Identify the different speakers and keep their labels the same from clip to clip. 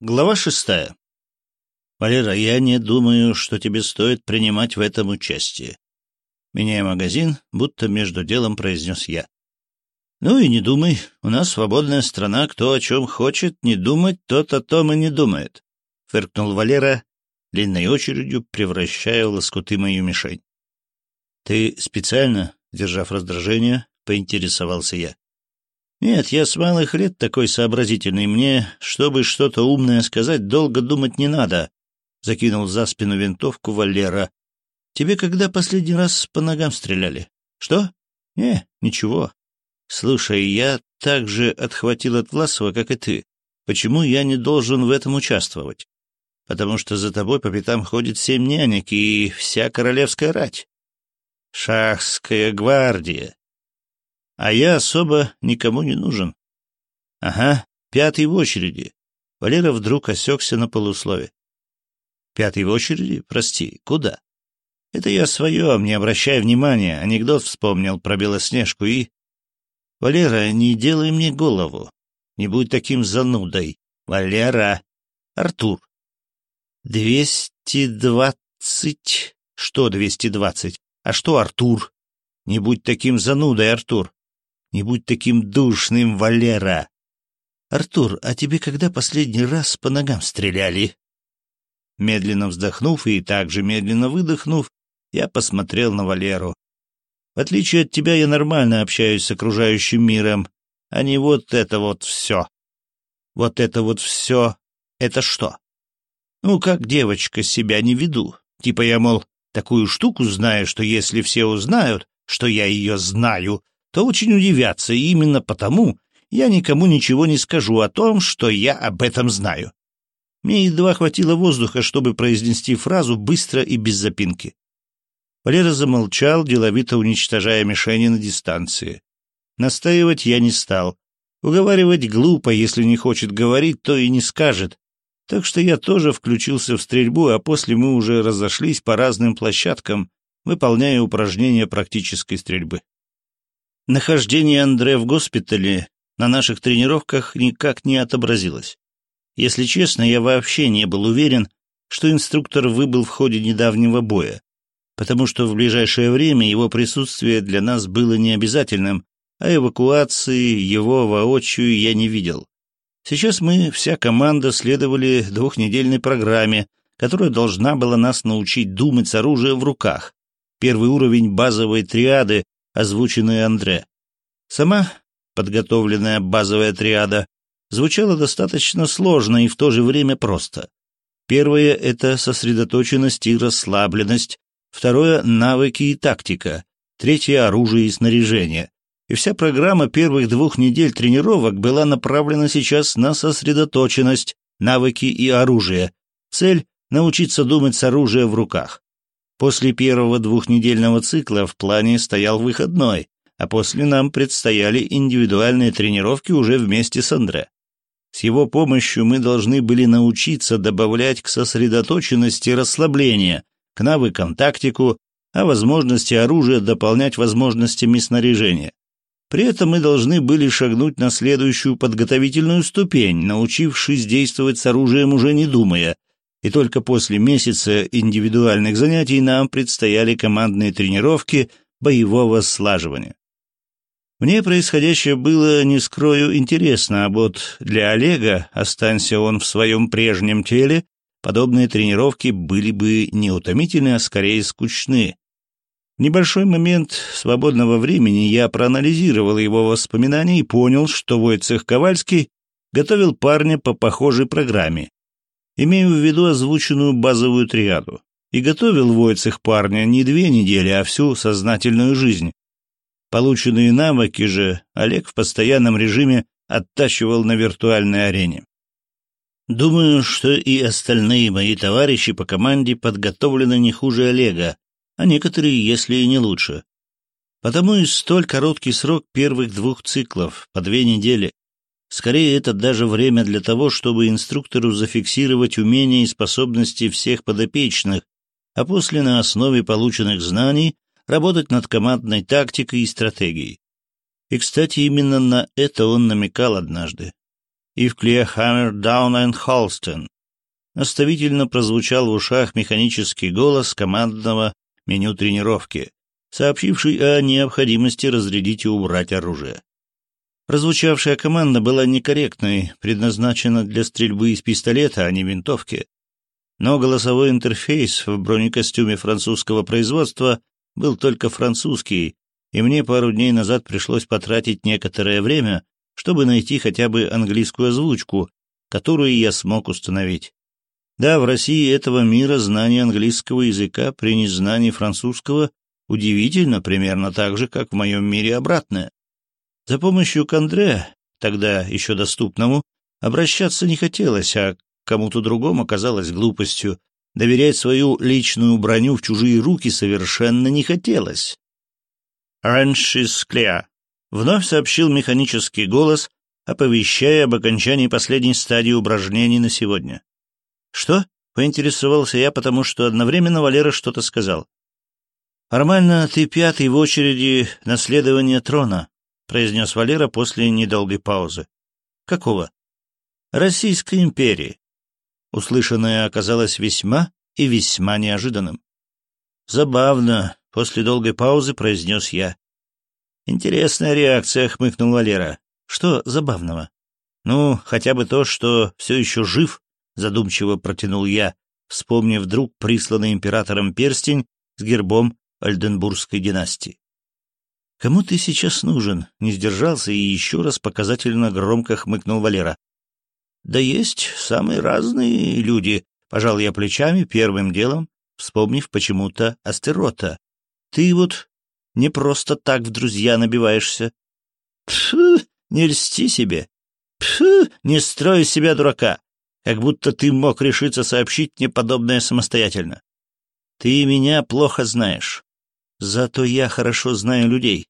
Speaker 1: Глава шестая. Валера, я не думаю, что тебе стоит принимать в этом участие. Меняя магазин, будто между делом произнес я. Ну и не думай, у нас свободная страна, кто о чем хочет не думать, тот о том и не думает. Фыркнул Валера, длинной очередью превращая в лоскуты мою мишень. Ты специально, держав раздражение, поинтересовался я. Нет, я с малых лет такой сообразительный. Мне, чтобы что-то умное сказать, долго думать не надо. Закинул за спину винтовку Валера. Тебе когда последний раз по ногам стреляли? Что? Не, ничего. Слушай, я так же отхватил от Власова, как и ты. Почему я не должен в этом участвовать? Потому что за тобой по пятам ходит семь нянек и вся королевская рать. Шахская гвардия. А я особо никому не нужен. Ага, пятый в очереди. Валера вдруг осекся на полуслове. Пятый в очереди? Прости, куда? Это я своем, не обращай внимания. Анекдот вспомнил про Белоснежку и... Валера, не делай мне голову. Не будь таким занудой. Валера. Артур. Двести двадцать... Что двести двадцать? А что Артур? Не будь таким занудой, Артур. Не будь таким душным, Валера. Артур, а тебе когда последний раз по ногам стреляли? Медленно вздохнув и также медленно выдохнув, я посмотрел на Валеру. В отличие от тебя, я нормально общаюсь с окружающим миром, а не вот это вот все. Вот это вот все — это что? Ну, как девочка себя не веду. Типа я, мол, такую штуку знаю, что если все узнают, что я ее знаю, то очень удивятся, и именно потому я никому ничего не скажу о том, что я об этом знаю. Мне едва хватило воздуха, чтобы произнести фразу быстро и без запинки. Валера замолчал, деловито уничтожая мишени на дистанции. Настаивать я не стал. Уговаривать глупо, если не хочет говорить, то и не скажет. Так что я тоже включился в стрельбу, а после мы уже разошлись по разным площадкам, выполняя упражнения практической стрельбы. Нахождение Андре в госпитале на наших тренировках никак не отобразилось. Если честно, я вообще не был уверен, что инструктор выбыл в ходе недавнего боя, потому что в ближайшее время его присутствие для нас было необязательным, а эвакуации его воочию я не видел. Сейчас мы, вся команда, следовали двухнедельной программе, которая должна была нас научить думать с оружием в руках. Первый уровень базовой триады, озвученные Андре. Сама подготовленная базовая триада звучала достаточно сложно и в то же время просто. Первое — это сосредоточенность и расслабленность, второе — навыки и тактика, третье — оружие и снаряжение. И вся программа первых двух недель тренировок была направлена сейчас на сосредоточенность, навыки и оружие. Цель — научиться думать с оружием в руках. После первого двухнедельного цикла в плане стоял выходной, а после нам предстояли индивидуальные тренировки уже вместе с Андре. С его помощью мы должны были научиться добавлять к сосредоточенности расслабление, к навыкам тактику, а возможности оружия дополнять возможностями снаряжения. При этом мы должны были шагнуть на следующую подготовительную ступень, научившись действовать с оружием уже не думая, и только после месяца индивидуальных занятий нам предстояли командные тренировки боевого слаживания. Мне происходящее было, не скрою, интересно, а вот для Олега, останься он в своем прежнем теле, подобные тренировки были бы не утомительны, а скорее скучны. В небольшой момент свободного времени я проанализировал его воспоминания и понял, что Войцех Ковальский готовил парня по похожей программе, Имею в виду озвученную базовую триаду. И готовил Войцех парня не две недели, а всю сознательную жизнь. Полученные навыки же Олег в постоянном режиме оттачивал на виртуальной арене. Думаю, что и остальные мои товарищи по команде подготовлены не хуже Олега, а некоторые, если и не лучше. Потому и столь короткий срок первых двух циклов, по две недели. Скорее, это даже время для того, чтобы инструктору зафиксировать умения и способности всех подопечных, а после на основе полученных знаний работать над командной тактикой и стратегией. И, кстати, именно на это он намекал однажды. и в Клеохаммер Даун энд Холстон. Наставительно прозвучал в ушах механический голос командного меню тренировки, сообщивший о необходимости разрядить и убрать оружие. Прозвучавшая команда была некорректной, предназначена для стрельбы из пистолета, а не винтовки. Но голосовой интерфейс в бронекостюме французского производства был только французский, и мне пару дней назад пришлось потратить некоторое время, чтобы найти хотя бы английскую озвучку, которую я смог установить. Да, в России этого мира знание английского языка при незнании французского удивительно примерно так же, как в моем мире обратное. За помощью к Андре, тогда еще доступному, обращаться не хотелось, а кому-то другому казалось глупостью. Доверять свою личную броню в чужие руки совершенно не хотелось. «Раньше Клеа», — вновь сообщил механический голос, оповещая об окончании последней стадии упражнений на сегодня. «Что?» — поинтересовался я, потому что одновременно Валера что-то сказал. «Нормально, ты пятый в очереди наследования трона», произнес Валера после недолгой паузы. «Какого?» «Российской империи». Услышанное оказалось весьма и весьма неожиданным. «Забавно», — после долгой паузы произнес я. «Интересная реакция», — хмыкнул Валера. «Что забавного?» «Ну, хотя бы то, что все еще жив», — задумчиво протянул я, вспомнив вдруг присланный императором перстень с гербом Альденбургской династии. «Кому ты сейчас нужен?» — не сдержался и еще раз показательно громко хмыкнул Валера. «Да есть самые разные люди», — пожал я плечами первым делом, вспомнив почему-то Астерота. «Ты вот не просто так в друзья набиваешься». «Пфу, не льсти себе! Пфу, не строй из себя дурака! Как будто ты мог решиться сообщить мне подобное самостоятельно. Ты меня плохо знаешь. Зато я хорошо знаю людей.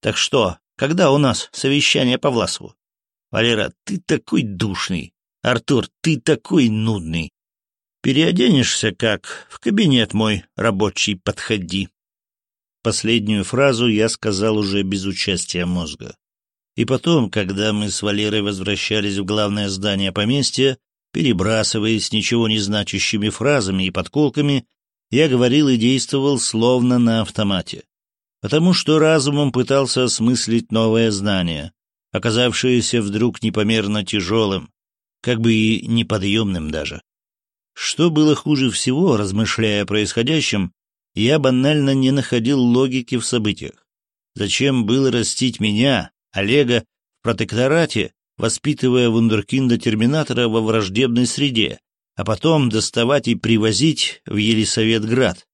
Speaker 1: Так что, когда у нас совещание по Власову? Валера, ты такой душный. Артур, ты такой нудный. Переоденешься как в кабинет мой рабочий подходи. Последнюю фразу я сказал уже без участия мозга. И потом, когда мы с Валерой возвращались в главное здание поместья, перебрасываясь ничего не значащими фразами и подколками, я говорил и действовал словно на автомате, потому что разумом пытался осмыслить новое знание, оказавшееся вдруг непомерно тяжелым, как бы и неподъемным даже. Что было хуже всего, размышляя о происходящем, я банально не находил логики в событиях. Зачем было растить меня, Олега, в протекторате, воспитывая вундеркинда-терминатора во враждебной среде, а потом доставать и привозить в Елисаветград.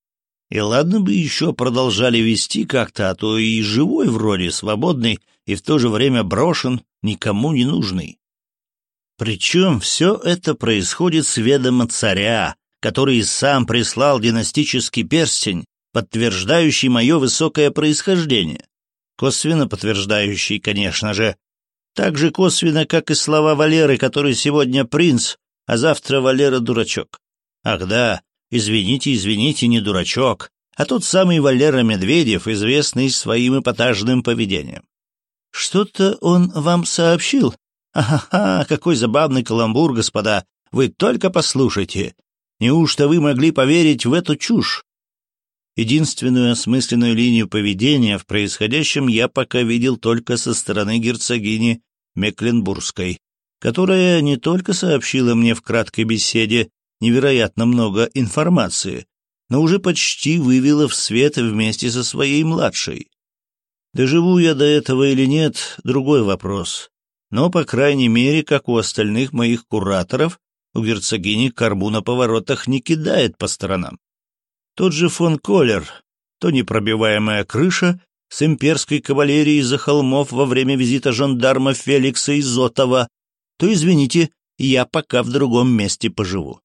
Speaker 1: И ладно бы еще продолжали вести как-то, а то и живой вроде, свободный, и в то же время брошен, никому не нужный. Причем все это происходит с ведома царя, который сам прислал династический перстень, подтверждающий мое высокое происхождение. Косвенно подтверждающий, конечно же. Так же косвенно, как и слова Валеры, который сегодня принц, а завтра Валера дурачок. Ах да, извините, извините, не дурачок, а тот самый Валера Медведев, известный своим эпатажным поведением. Что-то он вам сообщил? Ага, какой забавный каламбур, господа, вы только послушайте. Неужто вы могли поверить в эту чушь? Единственную осмысленную линию поведения в происходящем я пока видел только со стороны герцогини Мекленбургской которая не только сообщила мне в краткой беседе невероятно много информации, но уже почти вывела в свет вместе со своей младшей. Доживу я до этого или нет — другой вопрос. Но, по крайней мере, как у остальных моих кураторов, у герцогини карбу на поворотах не кидает по сторонам. Тот же фон Коллер, то непробиваемая крыша с имперской кавалерией за холмов во время визита жандарма Феликса Изотова, то, извините, я пока в другом месте поживу.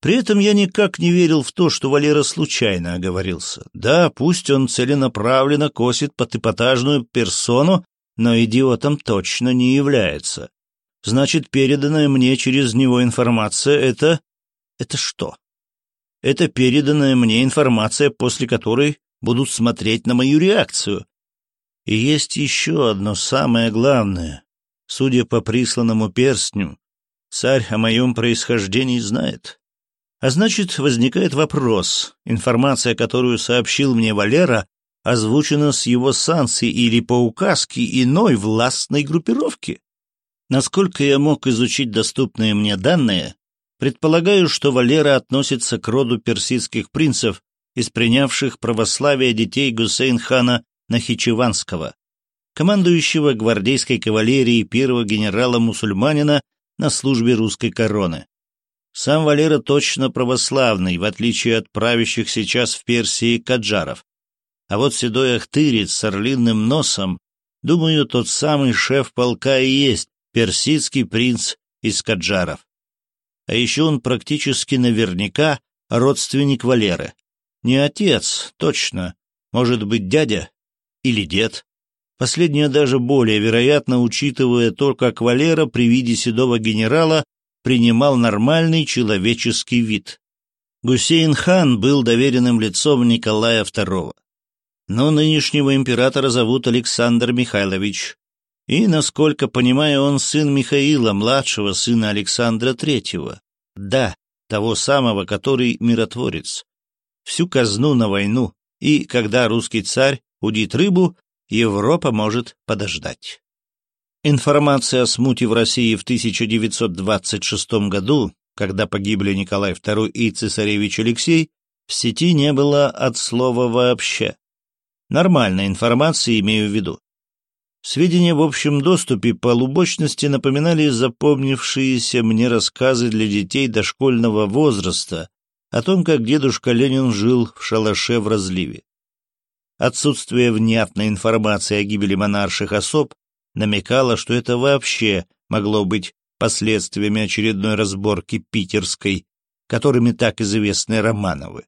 Speaker 1: При этом я никак не верил в то, что Валера случайно оговорился. Да, пусть он целенаправленно косит под эпатажную персону, но идиотом точно не является. Значит, переданная мне через него информация — это... Это что? Это переданная мне информация, после которой будут смотреть на мою реакцию. И есть еще одно самое главное. Судя по присланному перстню, царь о моем происхождении знает. А значит, возникает вопрос, информация, которую сообщил мне Валера, озвучена с его санкции или по указке иной властной группировки. Насколько я мог изучить доступные мне данные, предполагаю, что Валера относится к роду персидских принцев, из принявших православие детей Гусейн-хана Нахичеванского, командующего гвардейской кавалерией первого генерала-мусульманина на службе русской короны. Сам Валера точно православный, в отличие от правящих сейчас в Персии каджаров. А вот седой ахтырец с орлиным носом, думаю, тот самый шеф полка и есть персидский принц из каджаров. А еще он практически наверняка родственник Валеры. Не отец, точно, может быть дядя или дед. Последнее даже более вероятно, учитывая то, как Валера при виде седого генерала принимал нормальный человеческий вид. Гусейн хан был доверенным лицом Николая II но нынешнего императора зовут Александр Михайлович, и, насколько понимаю, он сын Михаила, младшего сына Александра Третьего. Да, того самого, который миротворец. Всю казну на войну, и когда русский царь удит рыбу, Европа может подождать. Информация о смуте в России в 1926 году, когда погибли Николай II и цесаревич Алексей, в сети не было от слова вообще. Нормальной информации имею в виду. Сведения в общем доступе по лубочности напоминали запомнившиеся мне рассказы для детей дошкольного возраста о том, как дедушка Ленин жил в шалаше в разливе. Отсутствие внятной информации о гибели монарших особ намекало, что это вообще могло быть последствиями очередной разборки питерской, которыми так известны Романовы.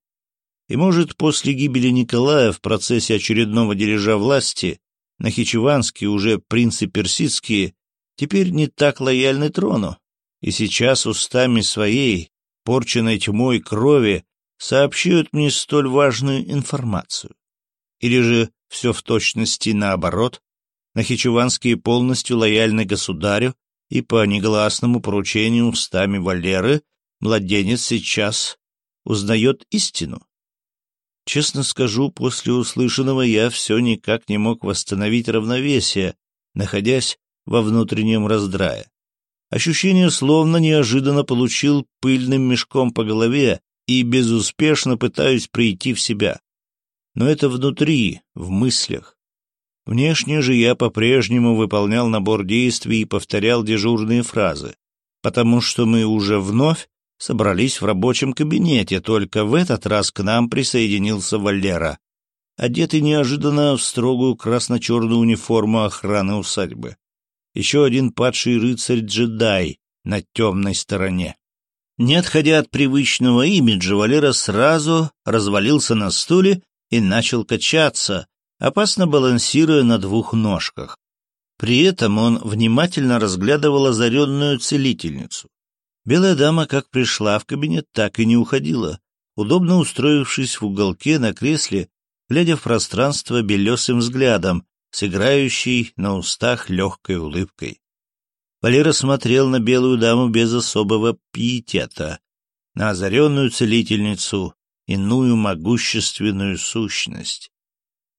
Speaker 1: И, может, после гибели Николая в процессе очередного дележа власти Нахичеванские, уже принцы персидские, теперь не так лояльны трону, и сейчас устами своей, порченной тьмой крови, сообщают мне столь важную информацию. Или же все в точности наоборот, Нахичеванские полностью лояльны государю, и по негласному поручению устами Валеры младенец сейчас узнает истину. Честно скажу, после услышанного я все никак не мог восстановить равновесие, находясь во внутреннем раздрае. Ощущение словно неожиданно получил пыльным мешком по голове и безуспешно пытаюсь прийти в себя. Но это внутри, в мыслях. Внешне же я по-прежнему выполнял набор действий и повторял дежурные фразы, потому что мы уже вновь собрались в рабочем кабинете, только в этот раз к нам присоединился Валера, одетый неожиданно в строгую красно-черную униформу охраны усадьбы. Еще один падший рыцарь-джедай на темной стороне. Не отходя от привычного имиджа, Валера сразу развалился на стуле и начал качаться, опасно балансируя на двух ножках. При этом он внимательно разглядывал озаренную целительницу. Белая дама как пришла в кабинет, так и не уходила, удобно устроившись в уголке на кресле, глядя в пространство белесым взглядом, с играющей на устах легкой улыбкой. Валера смотрел на белую даму без особого пиетета, на озаренную целительницу, иную могущественную сущность.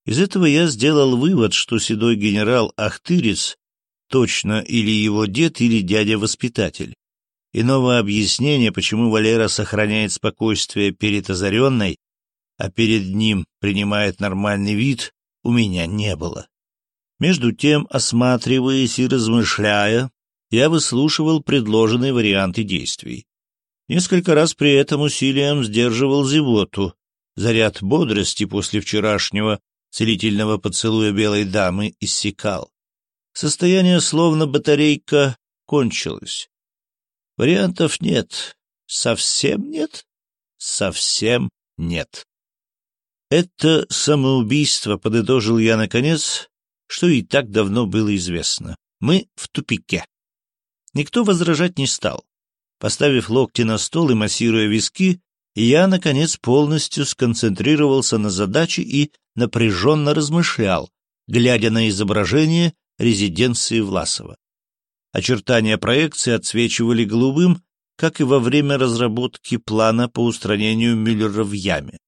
Speaker 1: Из этого я сделал вывод, что седой генерал Ахтырец точно или его дед, или дядя-воспитатель. Иного объяснения, почему Валера сохраняет спокойствие перед озаренной, а перед ним принимает нормальный вид, у меня не было. Между тем, осматриваясь и размышляя, я выслушивал предложенные варианты действий. Несколько раз при этом усилием сдерживал зевоту. Заряд бодрости после вчерашнего целительного поцелуя белой дамы иссякал. Состояние словно батарейка кончилось. Вариантов нет. Совсем нет? Совсем нет. Это самоубийство, подытожил я наконец, что и так давно было известно. Мы в тупике. Никто возражать не стал. Поставив локти на стол и массируя виски, я, наконец, полностью сконцентрировался на задаче и напряженно размышлял, глядя на изображение резиденции Власова. Очертания проекции отсвечивали голубым, как и во время разработки плана по устранению Мюллера в яме.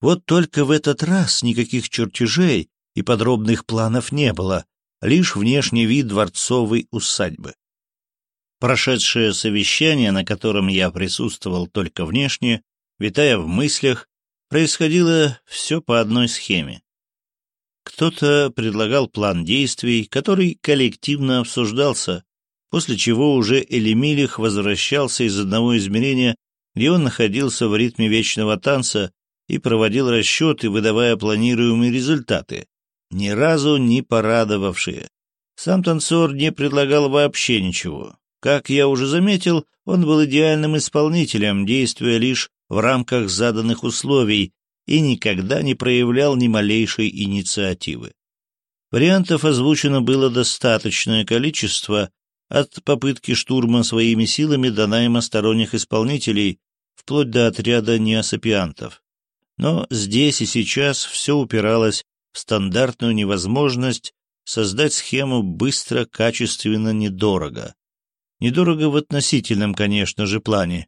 Speaker 1: Вот только в этот раз никаких чертежей и подробных планов не было, лишь внешний вид дворцовой усадьбы. Прошедшее совещание, на котором я присутствовал только внешне, витая в мыслях, происходило все по одной схеме. Кто-то предлагал план действий, который коллективно обсуждался, после чего уже Элемилих возвращался из одного измерения, где он находился в ритме вечного танца и проводил расчеты, выдавая планируемые результаты, ни разу не порадовавшие. Сам танцор не предлагал вообще ничего. Как я уже заметил, он был идеальным исполнителем, действуя лишь в рамках заданных условий и никогда не проявлял ни малейшей инициативы. Вариантов озвучено было достаточное количество, от попытки штурма своими силами до найма сторонних исполнителей, вплоть до отряда неосапиантов. Но здесь и сейчас все упиралось в стандартную невозможность создать схему быстро, качественно, недорого. Недорого в относительном, конечно же, плане.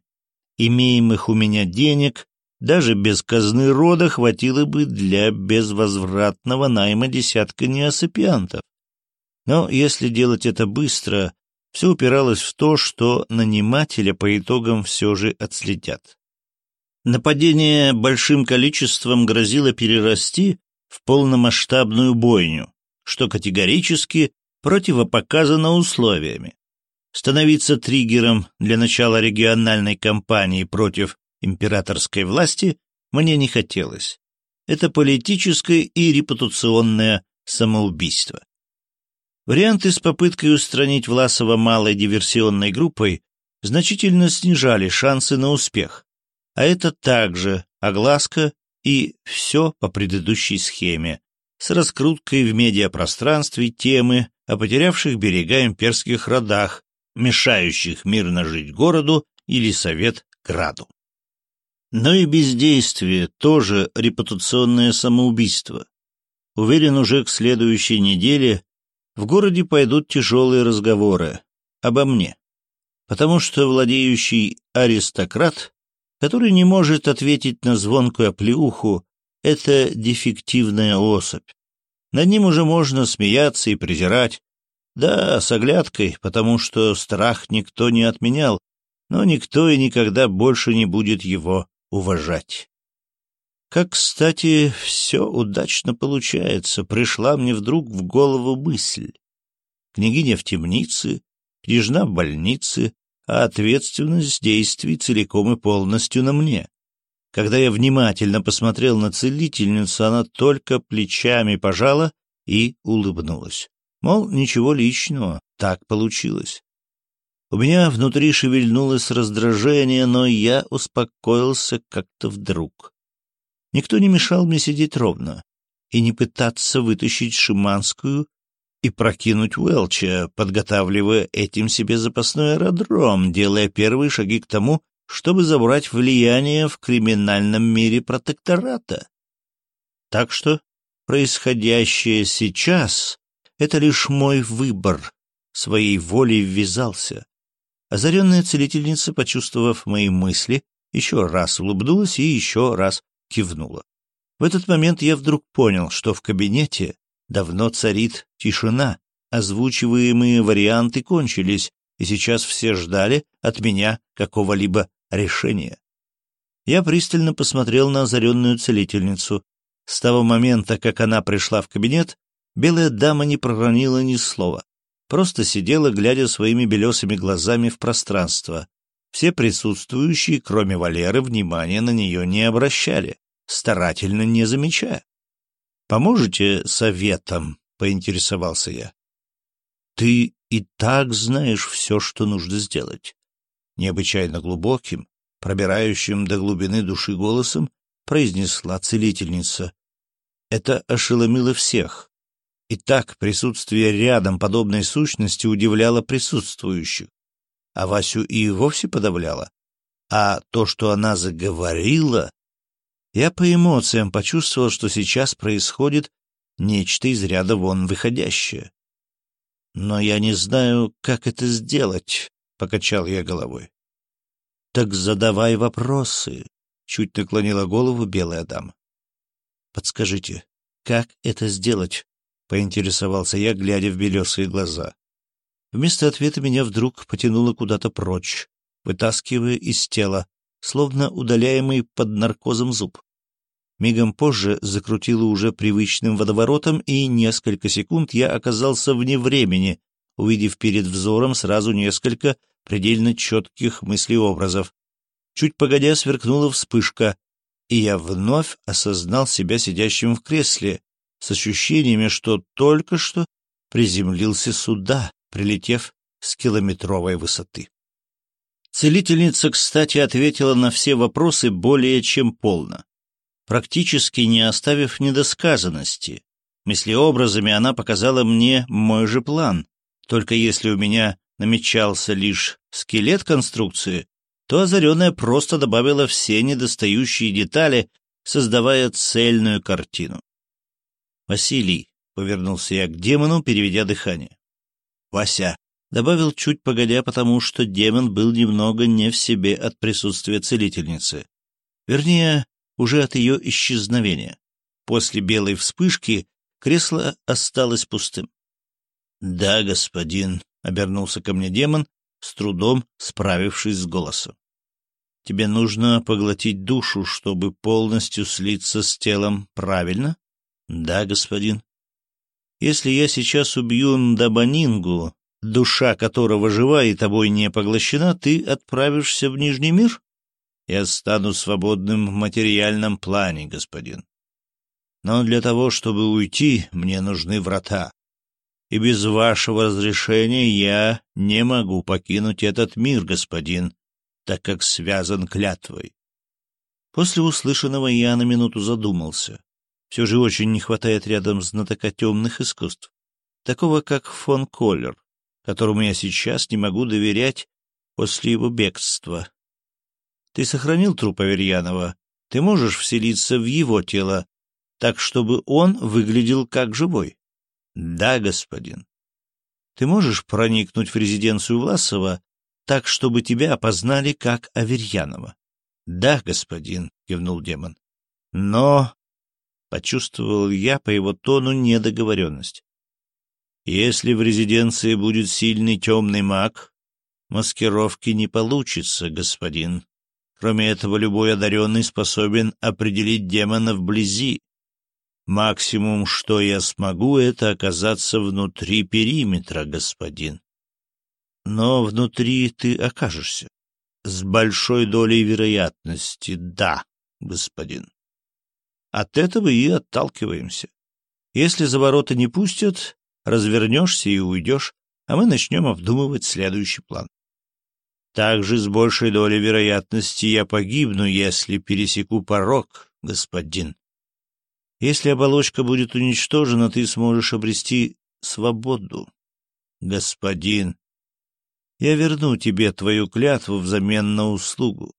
Speaker 1: Имеемых у меня денег даже без казны рода хватило бы для безвозвратного найма десятка неосапиантов. Но если делать это быстро, все упиралось в то, что нанимателя по итогам все же отследят. Нападение большим количеством грозило перерасти в полномасштабную бойню, что категорически противопоказано условиями. Становиться триггером для начала региональной кампании против императорской власти мне не хотелось. Это политическое и репутационное самоубийство. Варианты с попыткой устранить Власова малой диверсионной группой значительно снижали шансы на успех, а это также огласка и все по предыдущей схеме, с раскруткой в медиапространстве темы о потерявших берега имперских родах, мешающих мирно жить городу или совет граду. Но и бездействие тоже репутационное самоубийство. Уверен, уже к следующей неделе в городе пойдут тяжелые разговоры обо мне, потому что владеющий аристократ, который не может ответить на звонкую оплеуху, это дефективная особь. Над ним уже можно смеяться и презирать, да, с оглядкой, потому что страх никто не отменял, но никто и никогда больше не будет его уважать. Как, кстати, все удачно получается, пришла мне вдруг в голову мысль. Княгиня в темнице, княжна в больнице, а ответственность действий целиком и полностью на мне. Когда я внимательно посмотрел на целительницу, она только плечами пожала и улыбнулась. Мол, ничего личного, так получилось. У меня внутри шевельнулось раздражение, но я успокоился как-то вдруг. Никто не мешал мне сидеть ровно и не пытаться вытащить Шиманскую и прокинуть Уэлча, подготавливая этим себе запасной аэродром, делая первые шаги к тому, чтобы забрать влияние в криминальном мире протектората. Так что происходящее сейчас — это лишь мой выбор, своей волей ввязался. Озаренная целительница, почувствовав мои мысли, еще раз улыбнулась и еще раз кивнула. В этот момент я вдруг понял, что в кабинете давно царит тишина, озвучиваемые варианты кончились, и сейчас все ждали от меня какого-либо решения. Я пристально посмотрел на озаренную целительницу. С того момента, как она пришла в кабинет, белая дама не проронила ни слова просто сидела, глядя своими белесыми глазами в пространство. Все присутствующие, кроме Валеры, внимания на нее не обращали, старательно не замечая. «Поможете советом?» — поинтересовался я. «Ты и так знаешь все, что нужно сделать». Необычайно глубоким, пробирающим до глубины души голосом, произнесла целительница. Это ошеломило всех, и так присутствие рядом подобной сущности удивляло присутствующих, а Васю и вовсе подавляло. А то, что она заговорила... Я по эмоциям почувствовал, что сейчас происходит нечто из ряда вон выходящее. Но я не знаю, как это сделать, — покачал я головой. — Так задавай вопросы, — чуть наклонила голову белая дама. — Подскажите, как это сделать? — поинтересовался я, глядя в белесые глаза. Вместо ответа меня вдруг потянуло куда-то прочь, вытаскивая из тела, словно удаляемый под наркозом зуб. Мигом позже закрутило уже привычным водоворотом, и несколько секунд я оказался вне времени, увидев перед взором сразу несколько предельно четких мыслеобразов. Чуть погодя сверкнула вспышка, и я вновь осознал себя сидящим в кресле, с ощущениями, что только что приземлился сюда, прилетев с километровой высоты. Целительница, кстати, ответила на все вопросы более чем полно практически не оставив недосказанности. Мыслеобразами она показала мне мой же план, только если у меня намечался лишь скелет конструкции, то озаренная просто добавила все недостающие детали, создавая цельную картину. «Василий», — повернулся я к демону, переведя дыхание. «Вася», — добавил чуть погодя, потому что демон был немного не в себе от присутствия целительницы. Вернее, уже от ее исчезновения. После белой вспышки кресло осталось пустым. — Да, господин, — обернулся ко мне демон, с трудом справившись с голосом. — Тебе нужно поглотить душу, чтобы полностью слиться с телом, правильно? — Да, господин. — Если я сейчас убью Ndабанингу, душа которого жива и тобой не поглощена, ты отправишься в Нижний мир? я стану свободным в материальном плане, господин. Но для того, чтобы уйти, мне нужны врата. И без вашего разрешения я не могу покинуть этот мир, господин, так как связан клятвой. После услышанного я на минуту задумался. Все же очень не хватает рядом знатока темных искусств, такого как фон Коллер, которому я сейчас не могу доверять после его бегства. Ты сохранил труп Аверьянова. Ты можешь вселиться в его тело, так, чтобы он выглядел как живой? Да, господин. Ты можешь проникнуть в резиденцию Власова так, чтобы тебя опознали как Аверьянова? Да, господин, кивнул демон. Но... Почувствовал я по его тону недоговоренность. Если в резиденции будет сильный темный маг, маскировки не получится, господин. Кроме этого, любой одаренный способен определить демона вблизи. Максимум, что я смогу, это оказаться внутри периметра, господин. Но внутри ты окажешься. С большой долей вероятности, да, господин. От этого и отталкиваемся. Если за ворота не пустят, развернешься и уйдешь, а мы начнем обдумывать следующий план. Также с большей долей вероятности я погибну, если пересеку порог, господин. Если оболочка будет уничтожена, ты сможешь обрести свободу. Господин, я верну тебе твою клятву взамен на услугу.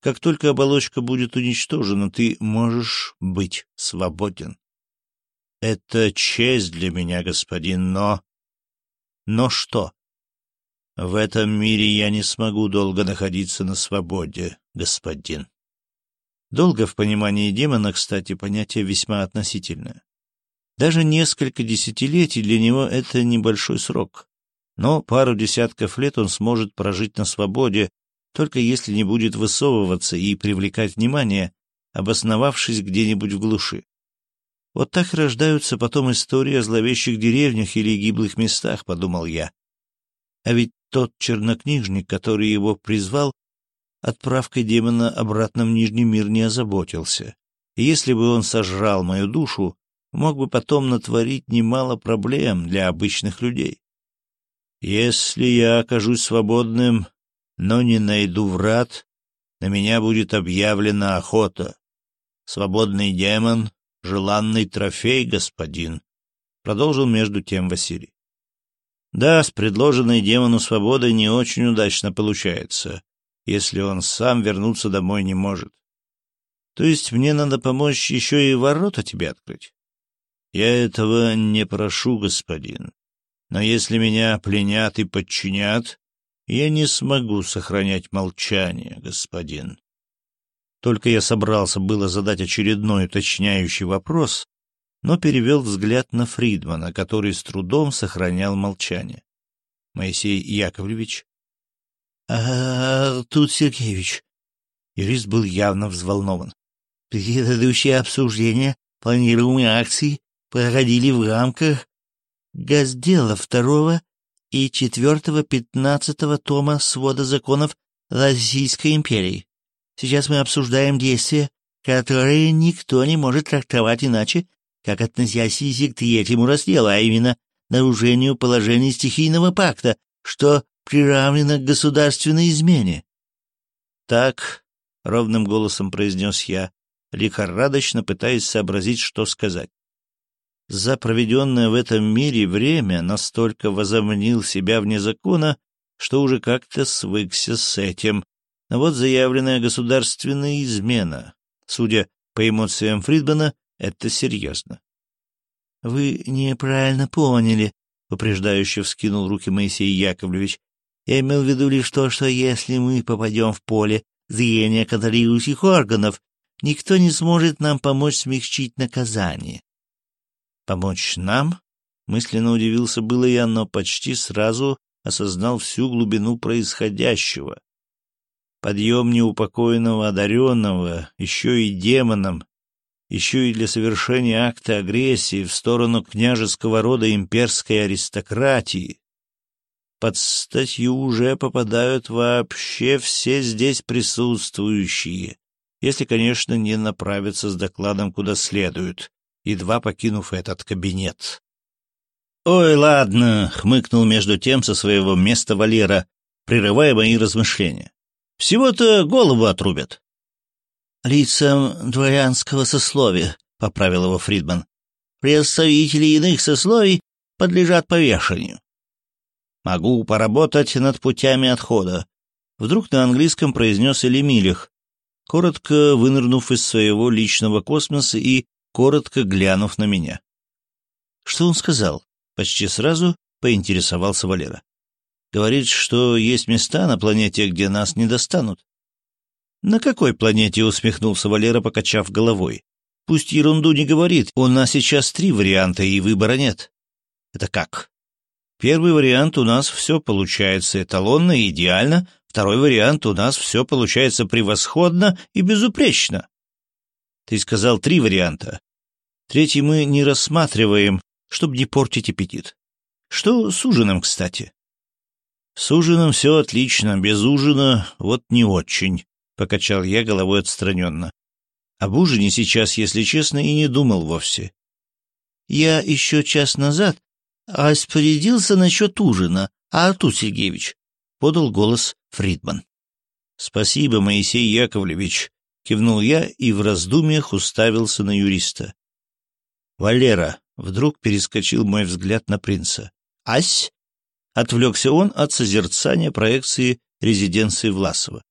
Speaker 1: Как только оболочка будет уничтожена, ты можешь быть свободен. Это честь для меня, господин, но... Но что? В этом мире я не смогу долго находиться на свободе, господин. Долго в понимании демона, кстати, понятие весьма относительное. Даже несколько десятилетий для него — это небольшой срок. Но пару десятков лет он сможет прожить на свободе, только если не будет высовываться и привлекать внимание, обосновавшись где-нибудь в глуши. Вот так рождаются потом истории о зловещих деревнях или гиблых местах, подумал я. А ведь тот чернокнижник, который его призвал, отправкой демона обратно в Нижний мир не озаботился. И если бы он сожрал мою душу, мог бы потом натворить немало проблем для обычных людей. Если я окажусь свободным, но не найду врат, на меня будет объявлена охота. Свободный демон — желанный трофей, господин, — продолжил между тем Василий. Да, с предложенной демону свободой не очень удачно получается, если он сам вернуться домой не может. То есть мне надо помочь еще и ворота тебе открыть? Я этого не прошу, господин. Но если меня пленят и подчинят, я не смогу сохранять молчание, господин. Только я собрался было задать очередной уточняющий вопрос, но перевел взгляд на Фридмана, который с трудом сохранял молчание. Моисей Яковлевич. — А тут Сергеевич. Юрист был явно взволнован. Предыдущие обсуждения планируемой акции проходили в рамках газдела второго и четвертого-пятнадцатого тома свода законов Российской империи. Сейчас мы обсуждаем действия, которые никто не может трактовать иначе, как относящиеся к третьему разделу, а именно нарушению положений стихийного пакта, что приравнено к государственной измене. Так, — ровным голосом произнес я, лихорадочно пытаясь сообразить, что сказать за проведенное в этом мире время настолько возомнил себя вне закона, что уже как-то свыкся с этим. Но вот заявленная государственная измена, судя по эмоциям Фридмана, это серьезно. — Вы неправильно поняли, — упреждающе вскинул руки Моисей Яковлевич. — Я имел в виду лишь то, что если мы попадем в поле зрения контролирующих органов, никто не сможет нам помочь смягчить наказание. Помочь нам? Мысленно удивился было я, но почти сразу осознал всю глубину происходящего. Подъем неупокоенного одаренного, еще и демоном, еще и для совершения акта агрессии в сторону княжеского рода имперской аристократии. Под статью уже попадают вообще все здесь присутствующие, если, конечно, не направятся с докладом куда следует, едва покинув этот кабинет. «Ой, ладно», — хмыкнул между тем со своего места Валера, прерывая мои размышления. «Всего-то голову отрубят». «Лицам дворянского сословия», — поправил его Фридман. «Представители иных сословий подлежат повешению». «Могу поработать над путями отхода», — вдруг на английском произнес Элемилих, коротко вынырнув из своего личного космоса и коротко глянув на меня. «Что он сказал?» — почти сразу поинтересовался Валера. «Говорит, что есть места на планете, где нас не достанут». «На какой планете?» — усмехнулся Валера, покачав головой. «Пусть ерунду не говорит, у нас сейчас три варианта, и выбора нет». «Это как?» «Первый вариант у нас все получается эталонно и идеально, второй вариант у нас все получается превосходно и безупречно. Ты сказал три варианта. Третий мы не рассматриваем, чтобы не портить аппетит. Что с ужином, кстати? С ужином все отлично, без ужина вот не очень, — покачал я головой отстраненно. Об ужине сейчас, если честно, и не думал вовсе. Я еще час назад распорядился насчет ужина, а Артур Сергеевич, — подал голос Фридман. — Спасибо, Моисей Яковлевич, — кивнул я и в раздумьях уставился на юриста. «Валера!» — вдруг перескочил мой взгляд на принца. «Ась!» — отвлекся он от созерцания проекции резиденции Власова.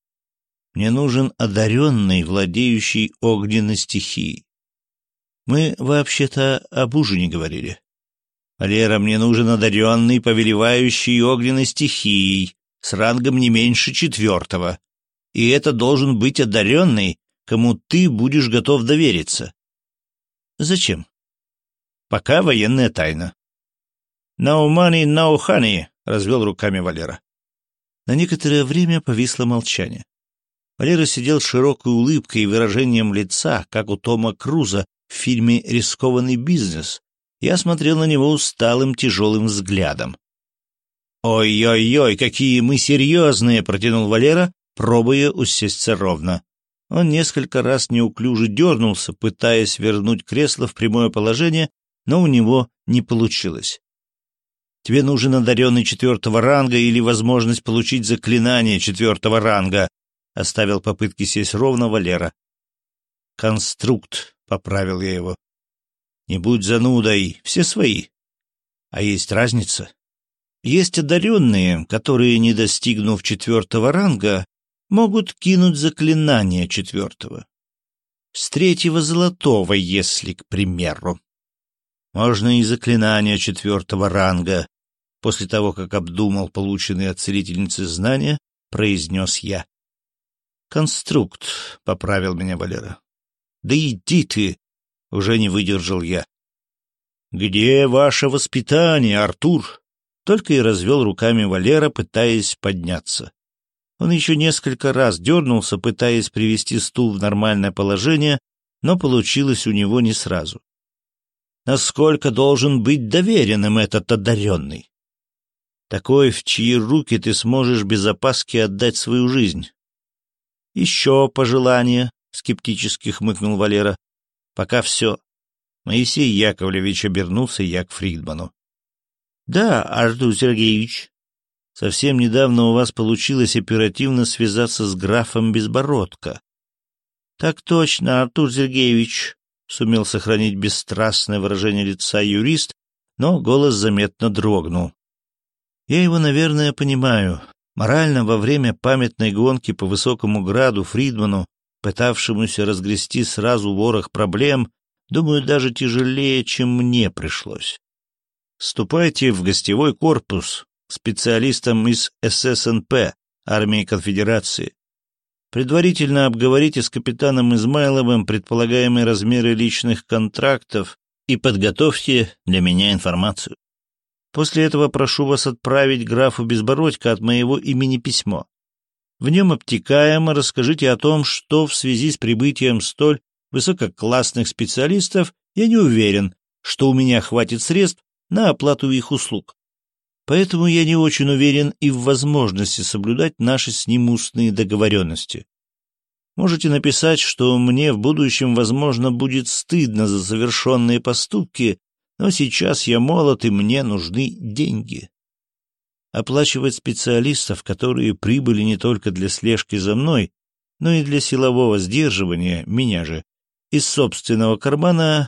Speaker 1: «Мне нужен одаренный, владеющий огненной стихией. Мы вообще-то об ужине говорили. Валера, мне нужен одаренный, повелевающий огненной стихией, с рангом не меньше четвертого и это должен быть одаренный, кому ты будешь готов довериться. Зачем? Пока военная тайна. No honey, развел руками Валера. На некоторое время повисло молчание. Валера сидел с широкой улыбкой и выражением лица, как у Тома Круза в фильме «Рискованный бизнес». Я смотрел на него усталым, тяжелым взглядом. «Ой-ой-ой, какие мы серьезные!» — протянул Валера, пробуя усесться ровно. Он несколько раз неуклюже дернулся, пытаясь вернуть кресло в прямое положение, но у него не получилось. «Тебе нужен одаренный четвертого ранга или возможность получить заклинание четвертого ранга», — оставил попытки сесть ровно Валера. «Конструкт», — поправил я его. «Не будь занудой, все свои. А есть разница?» Есть одаренные, которые, не достигнув четвертого ранга, могут кинуть заклинание четвертого. С третьего золотого, если, к примеру. Можно и заклинание четвертого ранга. после того, как обдумал полученные от целительницы знания, произнес я. «Конструкт», — поправил меня Валера. «Да иди ты!» — уже не выдержал я. «Где ваше воспитание, Артур?» Только и развел руками Валера, пытаясь подняться. Он еще несколько раз дернулся, пытаясь привести стул в нормальное положение, но получилось у него не сразу. Насколько должен быть доверенным этот одаренный? Такой, в чьи руки ты сможешь без опаски отдать свою жизнь. Еще пожелание, — скептически хмыкнул Валера. Пока все. Моисей Яковлевич обернулся я к Фридману. — Да, Артур Сергеевич, Совсем недавно у вас получилось оперативно связаться с графом Безбородко. — Так точно, Артур Сергеевич, — сумел сохранить бесстрастное выражение лица юрист, но голос заметно дрогнул. Я его, наверное, понимаю. Морально во время памятной гонки по высокому граду Фридману, пытавшемуся разгрести сразу ворох проблем, думаю, даже тяжелее, чем мне пришлось. Ступайте в гостевой корпус, специалистам из ССНП, армии конфедерации. Предварительно обговорите с капитаном Измайловым предполагаемые размеры личных контрактов и подготовьте для меня информацию. После этого прошу вас отправить графу Безбородько от моего имени письмо. В нем обтекаемо расскажите о том, что в связи с прибытием столь высококлассных специалистов я не уверен, что у меня хватит средств на оплату их услуг. Поэтому я не очень уверен и в возможности соблюдать наши с ним устные договоренности. Можете написать, что мне в будущем, возможно, будет стыдно за совершенные поступки, но сейчас я молод и мне нужны деньги. Оплачивать специалистов, которые прибыли не только для слежки за мной, но и для силового сдерживания, меня же, из собственного кармана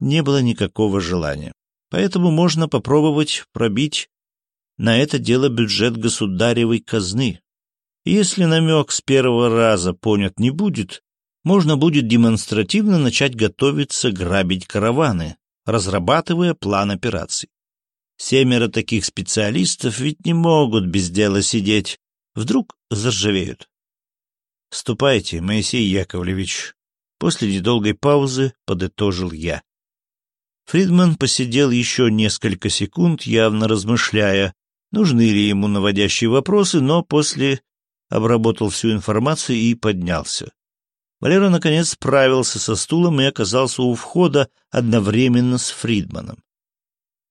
Speaker 1: не было никакого желания. Поэтому можно попробовать пробить на это дело бюджет государевой казны. Если намек с первого раза понят не будет, можно будет демонстративно начать готовиться грабить караваны, разрабатывая план операций. Семеро таких специалистов ведь не могут без дела сидеть. Вдруг заржавеют. «Ступайте, Моисей Яковлевич». После недолгой паузы подытожил я. Фридман посидел еще несколько секунд, явно размышляя, нужны ли ему наводящие вопросы, но после обработал всю информацию и поднялся. Валера, наконец, справился со стулом и оказался у входа одновременно с Фридманом.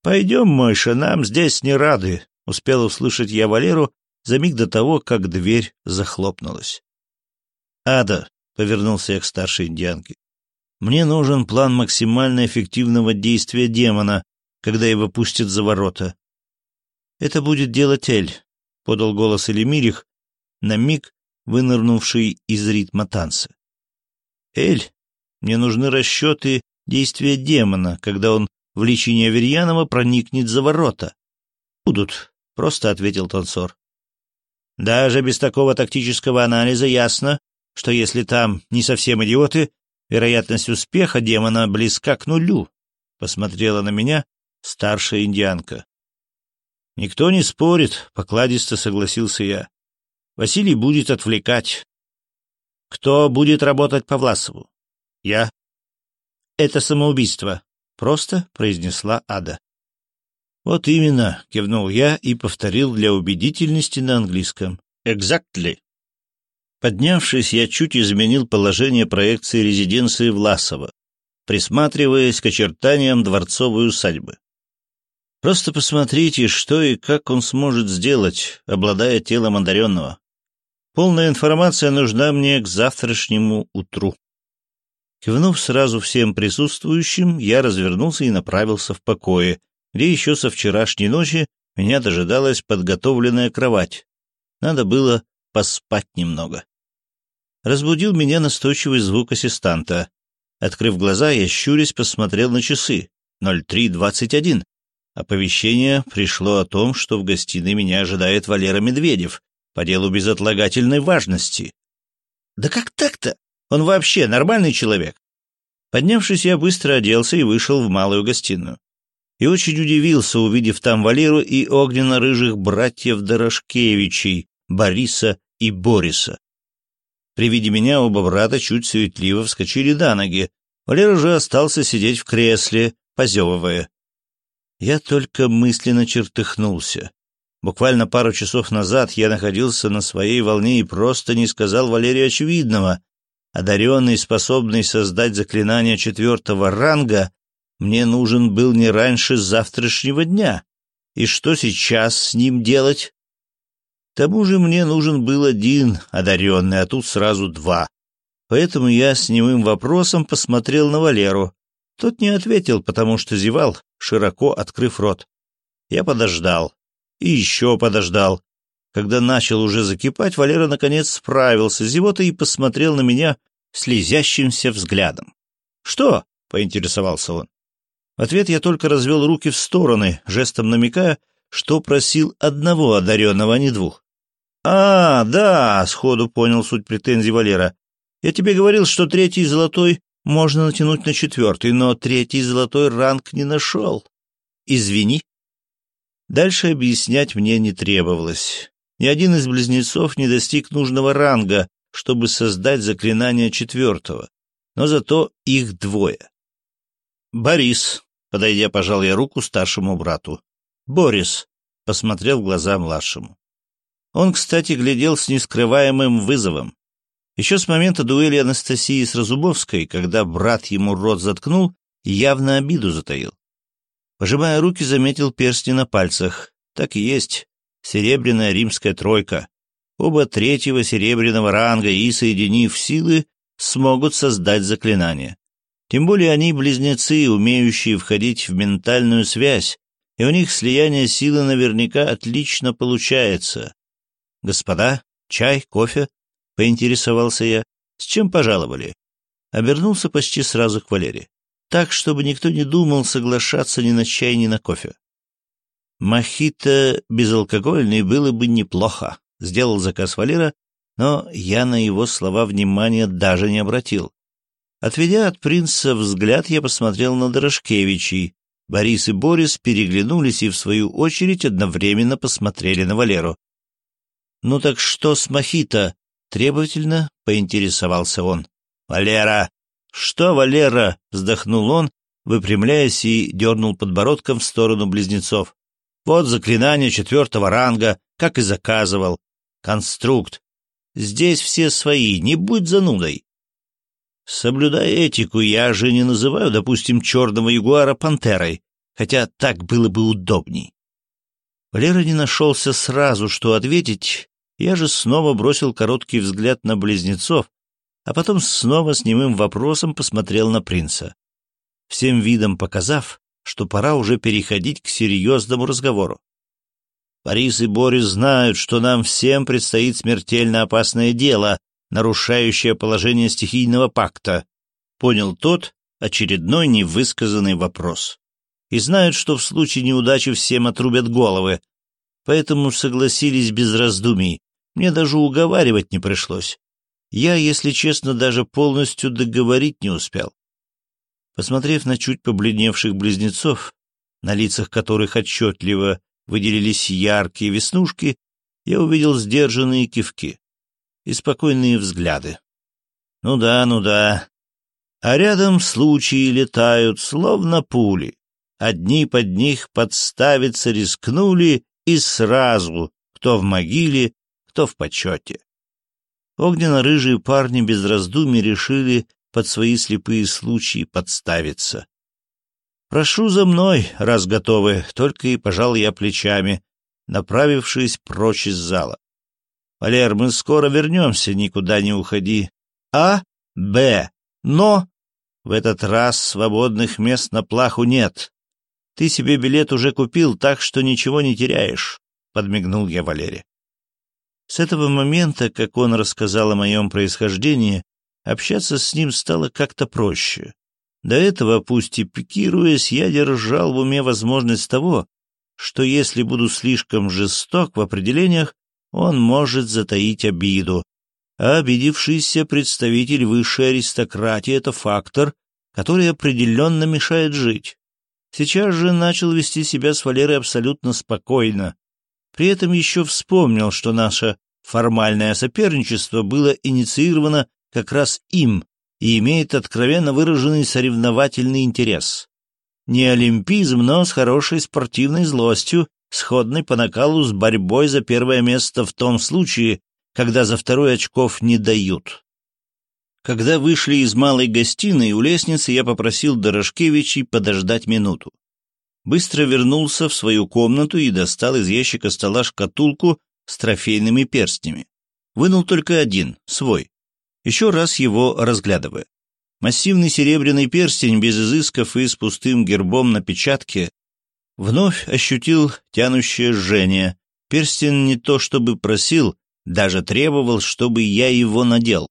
Speaker 1: «Пойдем, Мойша, нам здесь не рады», — успел услышать я Валеру за миг до того, как дверь захлопнулась. «Ада», — повернулся я к старшей индианке, — «мне нужен план максимально эффективного действия демона, когда его пустят за ворота. «Это будет делать Эль», — подал голос Элемирих, на миг вынырнувший из ритма танца. «Эль, мне нужны расчеты действия демона, когда он в личине Аверьянова проникнет за ворота». «Будут», — просто ответил танцор. «Даже без такого тактического анализа ясно, что если там не совсем идиоты, вероятность успеха демона близка к нулю», — посмотрела на меня старшая индианка. «Никто не спорит», — покладисто согласился я. «Василий будет отвлекать». «Кто будет работать по Власову?» «Я». «Это самоубийство», — просто произнесла Ада. «Вот именно», — кивнул я и повторил для убедительности на английском. «Exactly». Поднявшись, я чуть изменил положение проекции резиденции Власова, присматриваясь к очертаниям дворцовой усадьбы. Просто посмотрите, что и как он сможет сделать, обладая телом одаренного. Полная информация нужна мне к завтрашнему утру. Кивнув сразу всем присутствующим, я развернулся и направился в покое, где еще со вчерашней ночи меня дожидалась подготовленная кровать. Надо было поспать немного. Разбудил меня настойчивый звук ассистанта. Открыв глаза, я щурясь посмотрел на часы. 03.21. Оповещение пришло о том, что в гостиной меня ожидает Валера Медведев по делу безотлагательной важности. Да как так-то? Он вообще нормальный человек? Поднявшись, я быстро оделся и вышел в малую гостиную. и очень удивился, увидев там Валеру и огненно-рыжих братьев Дорошкевичей, Бориса и Бориса. При виде меня оба брата чуть суетливо вскочили до ноги. Валера же остался сидеть в кресле, позевывая. Я только мысленно чертыхнулся. Буквально пару часов назад я находился на своей волне и просто не сказал Валерию очевидного. Одаренный, способный создать заклинание четвертого ранга, мне нужен был не раньше завтрашнего дня. И что сейчас с ним делать? К тому же мне нужен был один одаренный, а тут сразу два. Поэтому я с немым вопросом посмотрел на Валеру. Тот не ответил, потому что зевал, широко открыв рот. Я подождал. И еще подождал. Когда начал уже закипать, Валера наконец справился с зевотой и посмотрел на меня слезящимся взглядом. «Что?» — поинтересовался он. В ответ я только развел руки в стороны, жестом намекая, что просил одного одаренного, а не двух. «А, да», — сходу понял суть претензий Валера. «Я тебе говорил, что третий золотой можно натянуть на четвертый, но третий золотой ранг не нашел. Извини». Дальше объяснять мне не требовалось. Ни один из близнецов не достиг нужного ранга, чтобы создать заклинание четвертого, но зато их двое. «Борис», Подойдя, пожал я руку старшему брату. «Борис», — посмотрел в глаза младшему. Он, кстати, глядел с нескрываемым вызовом. Еще с момента дуэли Анастасии с Разубовской, когда брат ему рот заткнул, явно обиду затаил. Пожимая руки, заметил перстни на пальцах. Так и есть. Серебряная римская тройка. Оба третьего серебряного ранга и, соединив силы, смогут создать заклинание. Тем более они близнецы, умеющие входить в ментальную связь, и у них слияние силы наверняка отлично получается. «Господа, чай, кофе?» — поинтересовался я. «С чем пожаловали?» Обернулся почти сразу к Валере. Так, чтобы никто не думал соглашаться ни на чай, ни на кофе. «Мохито безалкогольный было бы неплохо», — сделал заказ Валера, но я на его слова внимания даже не обратил. Отведя от принца взгляд, я посмотрел на Дорошкевичей. Борис и Борис переглянулись и, в свою очередь, одновременно посмотрели на Валеру. «Ну так что с Мохито?» — требовательно поинтересовался он. «Валера!» «Что, Валера?» — вздохнул он, выпрямляясь и дернул подбородком в сторону близнецов. «Вот заклинание четвертого ранга, как и заказывал. Конструкт. Здесь все свои, не будь занудой. Соблюдая этику, я же не называю, допустим, черного ягуара пантерой, хотя так было бы удобней. Валера не нашелся сразу, что ответить, я же снова бросил короткий взгляд на близнецов, а потом снова с немым вопросом посмотрел на принца, всем видом показав, что пора уже переходить к серьезному разговору. Борис и Борис знают, что нам всем предстоит смертельно опасное дело, нарушающее положение стихийного пакта, понял тот очередной невысказанный вопрос. И знают, что в случае неудачи всем отрубят головы, поэтому согласились без раздумий. Мне даже уговаривать не пришлось. Я, если честно, даже полностью договорить не успел. Посмотрев на чуть побледневших близнецов, на лицах которых отчетливо выделились яркие веснушки, я увидел сдержанные кивки и спокойные взгляды. Ну да, ну да. А рядом случаи летают, словно пули. Одни под них подставиться рискнули, и сразу, кто в могиле, кто в почете. Огненно-рыжие парни без раздумий решили под свои слепые случаи подставиться. «Прошу за мной, раз готовы», — только и пожал я плечами, направившись прочь из зала. Валер, мы скоро вернемся, никуда не уходи. А, Б, но... В этот раз свободных мест на плаху нет. Ты себе билет уже купил, так что ничего не теряешь, — подмигнул я Валере. С этого момента, как он рассказал о моем происхождении, общаться с ним стало как-то проще. До этого, пусть и пикируясь, я держал в уме возможность того, что если буду слишком жесток в определениях, он может затаить обиду. А обидевшийся представитель высшей аристократии — это фактор, который определенно мешает жить. Сейчас же начал вести себя с Валерой абсолютно спокойно. При этом еще вспомнил, что наше формальное соперничество было инициировано как раз им и имеет откровенно выраженный соревновательный интерес. Не олимпизм, но с хорошей спортивной злостью, сходной по накалу с борьбой за первое место в том случае, когда за второй очков не дают. Когда вышли из малой гостиной у лестницы, я попросил Дорошкевичей подождать минуту. Быстро вернулся в свою комнату и достал из ящика стола шкатулку с трофейными перстнями. Вынул только один, свой. Еще раз его разглядывая. Массивный серебряный перстень без изысков и с пустым гербом на печатке вновь ощутил тянущее жжение. Перстень не то чтобы просил, даже требовал, чтобы я его надел.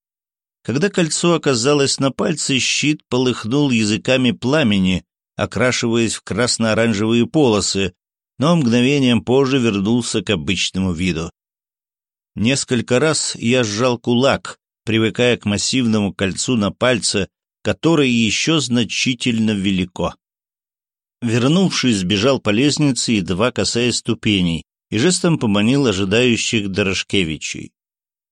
Speaker 1: Когда кольцо оказалось на пальце, щит полыхнул языками пламени, окрашиваясь в красно-оранжевые полосы, но мгновением позже вернулся к обычному виду. Несколько раз я сжал кулак, привыкая к массивному кольцу на пальце, которое еще значительно велико. Вернувшись, сбежал по лестнице, едва касаясь ступеней, и жестом поманил ожидающих Дорошкевичей.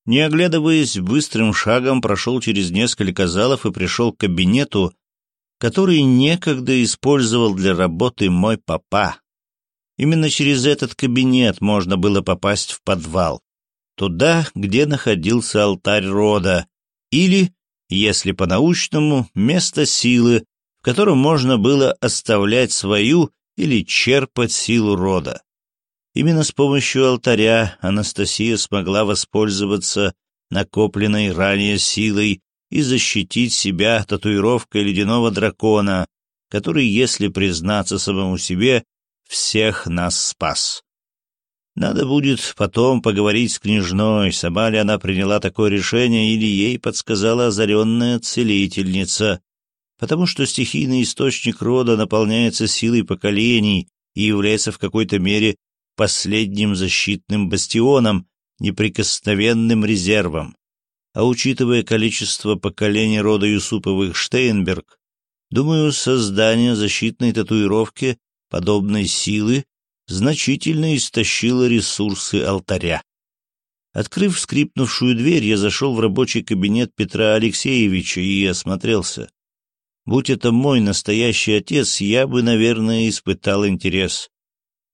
Speaker 1: Не оглядываясь, быстрым шагом прошел через несколько залов и пришел к кабинету, который некогда использовал для работы мой папа. Именно через этот кабинет можно было попасть в подвал, туда, где находился алтарь рода, или, если по-научному, место силы, в котором можно было оставлять свою или черпать силу рода. Именно с помощью алтаря Анастасия смогла воспользоваться накопленной ранее силой и защитить себя татуировкой ледяного дракона, который, если признаться самому себе, всех нас спас. Надо будет потом поговорить с княжной, сама ли она приняла такое решение или ей подсказала озаренная целительница, потому что стихийный источник рода наполняется силой поколений и является в какой-то мере последним защитным бастионом, неприкосновенным резервом. А учитывая количество поколений рода Юсуповых Штейнберг, думаю, создание защитной татуировки подобной силы значительно истощило ресурсы алтаря. Открыв скрипнувшую дверь, я зашел в рабочий кабинет Петра Алексеевича и осмотрелся. Будь это мой настоящий отец, я бы, наверное, испытал интерес.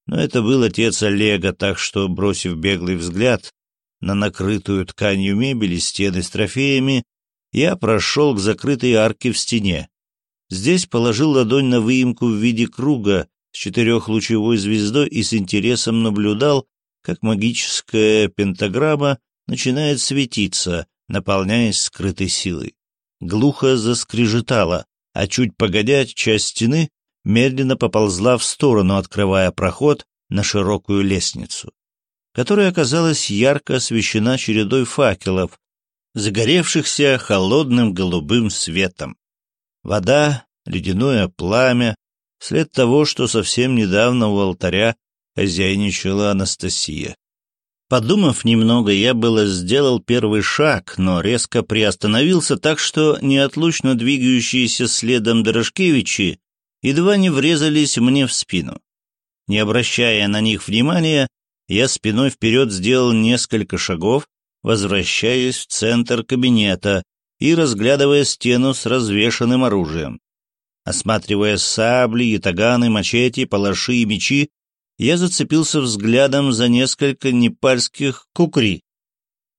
Speaker 1: Но это был отец Олега, так что, бросив беглый взгляд на накрытую тканью мебель и стены с трофеями, я прошел к закрытой арке в стене. Здесь положил ладонь на выемку в виде круга с четырехлучевой звездой и с интересом наблюдал, как магическая пентаграмма начинает светиться, наполняясь скрытой силой. Глухо заскрежетало, а чуть погодя, часть стены медленно поползла в сторону, открывая проход на широкую лестницу, которая оказалась ярко освещена чередой факелов, загоревшихся холодным голубым светом. Вода, ледяное пламя, след того, что совсем недавно у алтаря хозяйничала Анастасия. Подумав немного, я было сделал первый шаг, но резко приостановился так, что неотлучно двигающиеся следом Дорошкевичи едва не врезались мне в спину. Не обращая на них внимания, я спиной вперед сделал несколько шагов, возвращаясь в центр кабинета и разглядывая стену с развешанным оружием. Осматривая сабли, ятаганы, мачете, палаши и мечи, я зацепился взглядом за несколько непальских кукри.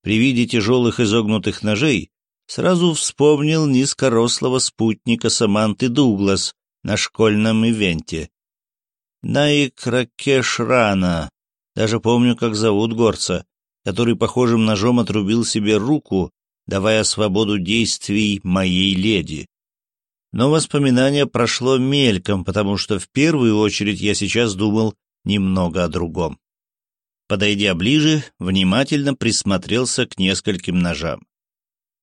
Speaker 1: При виде тяжелых изогнутых ножей сразу вспомнил низкорослого спутника Саманты Дуглас, на школьном ивенте. Наик Ракеш Рана. Даже помню, как зовут горца, который похожим ножом отрубил себе руку, давая свободу действий моей леди. Но воспоминание прошло мельком, потому что в первую очередь я сейчас думал немного о другом. Подойдя ближе, внимательно присмотрелся к нескольким ножам.